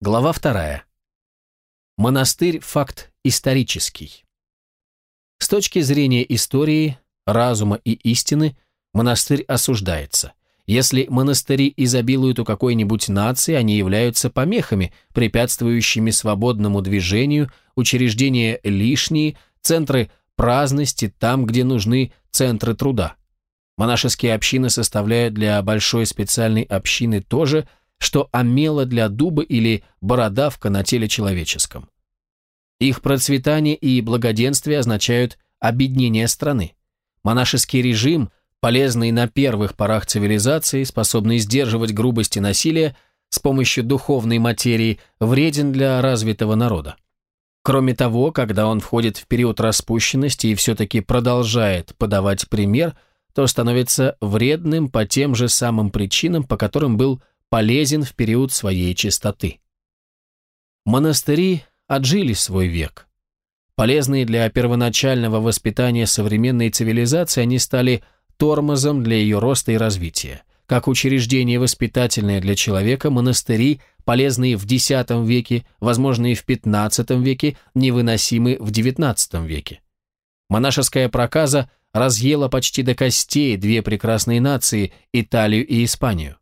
Глава вторая. Монастырь – факт исторический. С точки зрения истории, разума и истины, монастырь осуждается. Если монастыри изобилуют у какой-нибудь нации, они являются помехами, препятствующими свободному движению, учреждения лишние, центры праздности там, где нужны центры труда. Монашеские общины составляют для большой специальной общины то же, что омела для дуба или бородавка на теле человеческом. Их процветание и благоденствие означают обеднение страны. Монашеский режим, полезный на первых порах цивилизации, способный сдерживать грубость и насилие с помощью духовной материи, вреден для развитого народа. Кроме того, когда он входит в период распущенности и все-таки продолжает подавать пример, то становится вредным по тем же самым причинам, по которым был полезен в период своей чистоты. Монастыри отжили свой век. Полезные для первоначального воспитания современной цивилизации, они стали тормозом для ее роста и развития. Как учреждение воспитательное для человека, монастыри, полезные в X веке, возможные в XV веке, невыносимы в XIX веке. Монашеская проказа разъела почти до костей две прекрасные нации – Италию и Испанию.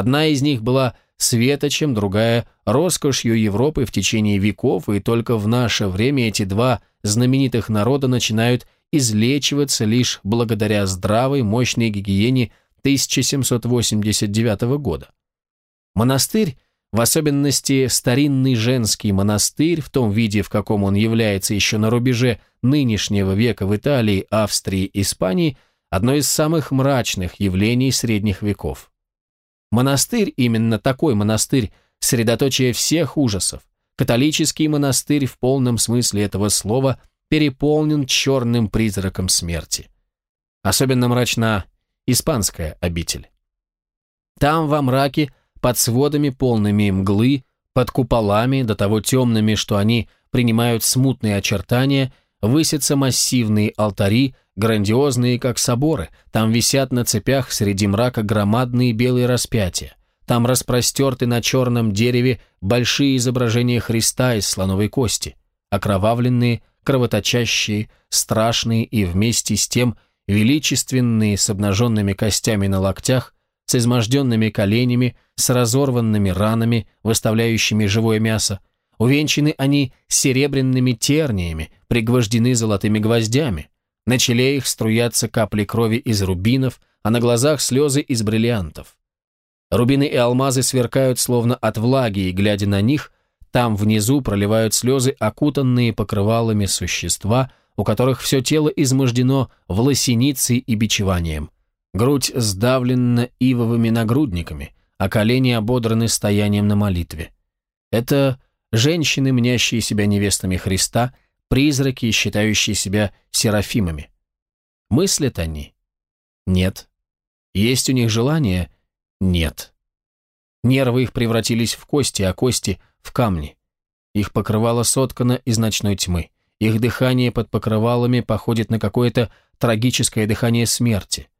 Одна из них была светочем, другая – роскошью Европы в течение веков, и только в наше время эти два знаменитых народа начинают излечиваться лишь благодаря здравой, мощной гигиене 1789 года. Монастырь, в особенности старинный женский монастырь, в том виде, в каком он является еще на рубеже нынешнего века в Италии, Австрии, Испании, одно из самых мрачных явлений средних веков. Монастырь, именно такой монастырь, средоточие всех ужасов. Католический монастырь в полном смысле этого слова переполнен черным призраком смерти. Особенно мрачна испанская обитель. Там во мраке, под сводами полными мглы, под куполами, до того темными, что они принимают смутные очертания, высятся массивные алтари, грандиозные, как соборы, там висят на цепях среди мрака громадные белые распятия, там распростерты на черном дереве большие изображения Христа из слоновой кости, окровавленные, кровоточащие, страшные и вместе с тем величественные с обнаженными костями на локтях, с изможденными коленями, с разорванными ранами, выставляющими живое мясо, Увенчаны они серебряными терниями, пригвождены золотыми гвоздями. На челе их струятся капли крови из рубинов, а на глазах слезы из бриллиантов. Рубины и алмазы сверкают словно от влаги, и, глядя на них, там внизу проливают слезы окутанные покрывалами существа, у которых все тело измождено власеницей и бичеванием. Грудь сдавлена ивовыми нагрудниками, а колени ободраны стоянием на молитве. Это женщины, мнящие себя невестами Христа, призраки, считающие себя серафимами. Мыслят они? Нет. Есть у них желание? Нет. Нервы их превратились в кости, а кости — в камни. Их покрывало соткано из ночной тьмы. Их дыхание под покрывалами походит на какое-то трагическое дыхание смерти.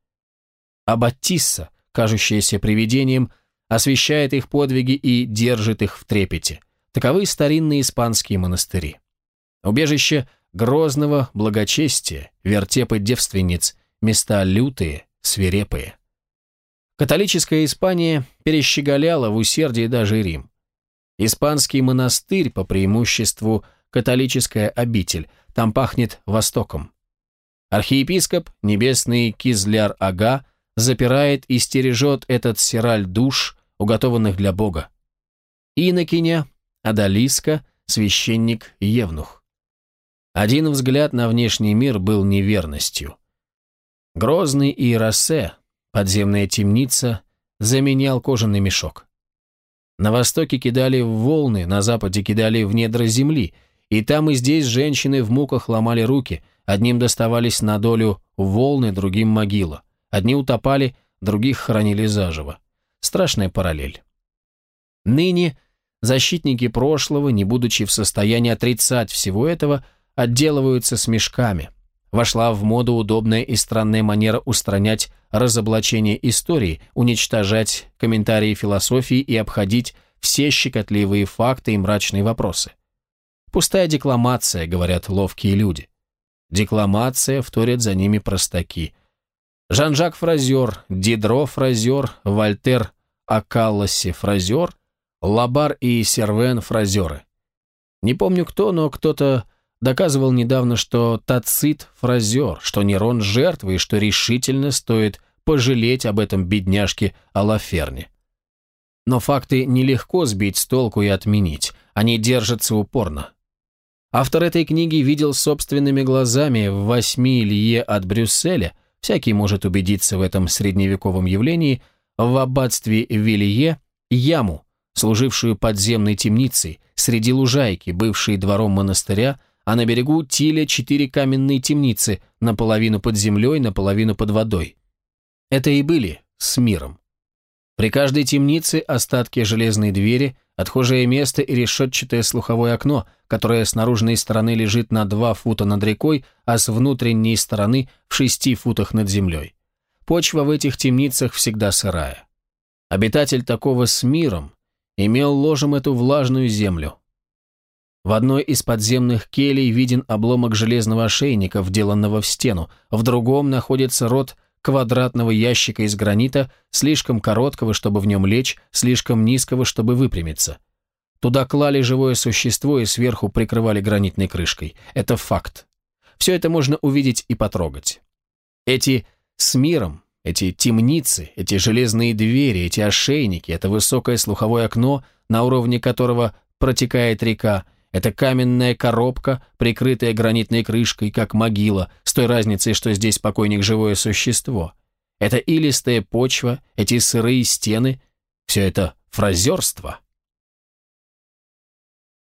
А Батисса, кажущаяся привидением, освещает их подвиги и держит их в трепете. Таковы старинные испанские монастыри. Убежище грозного благочестия, вертепы девственниц, места лютые, свирепые. Католическая Испания перещеголяла в усердии даже Рим. Испанский монастырь, по преимуществу католическая обитель, там пахнет Востоком. Архиепископ, небесный Кизляр-ага, запирает и стережет этот сираль душ, уготованных для Бога. Инокиня, Адалиска, священник Евнух. Один взгляд на внешний мир был неверностью. Грозный Иеросе, подземная темница, заменял кожаный мешок. На востоке кидали в волны, на западе кидали в недра земли, и там и здесь женщины в муках ломали руки, одним доставались на долю волны, другим могила. Одни утопали, других хоронили заживо. Страшная параллель. Ныне Защитники прошлого, не будучи в состоянии отрицать всего этого, отделываются смешками. Вошла в моду удобная и странная манера устранять разоблачение истории, уничтожать комментарии философии и обходить все щекотливые факты и мрачные вопросы. Пустая декламация, говорят ловкие люди. Декламация, вторят за ними простаки. Жан-Жак Фразер, Дидро Фразер, Вольтер о Каласе фразер, Лабарре и Сирвене фразер. Не помню кто, но кто-то доказывал недавно, что Тацит Фразер, что Нерон жертва и что решительно стоит пожалеть об этом бедняжке Олоферне. Но факты нелегко сбить с толку и отменить, они держатся упорно. Автор этой книги видел собственными глазами в восьми лье от Брюсселя, всякий может убедиться в этом средневековом явлении, в аббатстве Вилье яму, служившую подземной темницей, среди лужайки, бывшей двором монастыря, а на берегу Тиля четыре каменные темницы, наполовину под землей, наполовину под водой. Это и были с миром. При каждой темнице остатки железной двери, отхожее место и решетчатое слуховое окно, которое с наружной стороны лежит на два фута над рекой, а с внутренней стороны в шести футах над землей. Почва в этих темницах всегда сырая. Обитатель такого с миром имел ложем эту влажную землю. В одной из подземных келей виден обломок железного ошейника, вделанного в стену, в другом находится рот квадратного ящика из гранита, слишком короткого, чтобы в нем лечь, слишком низкого, чтобы выпрямиться. Туда клали живое существо и сверху прикрывали гранитной крышкой. Это факт. Все это можно увидеть и потрогать. Эти с миром, эти темницы, эти железные двери, эти ошейники, это высокое слуховое окно, на уровне которого протекает река, это каменная коробка, прикрытая гранитной крышкой, как могила, с той разницей, что здесь покойник живое существо. Это илистая почва, эти сырые стены, все это фразерство.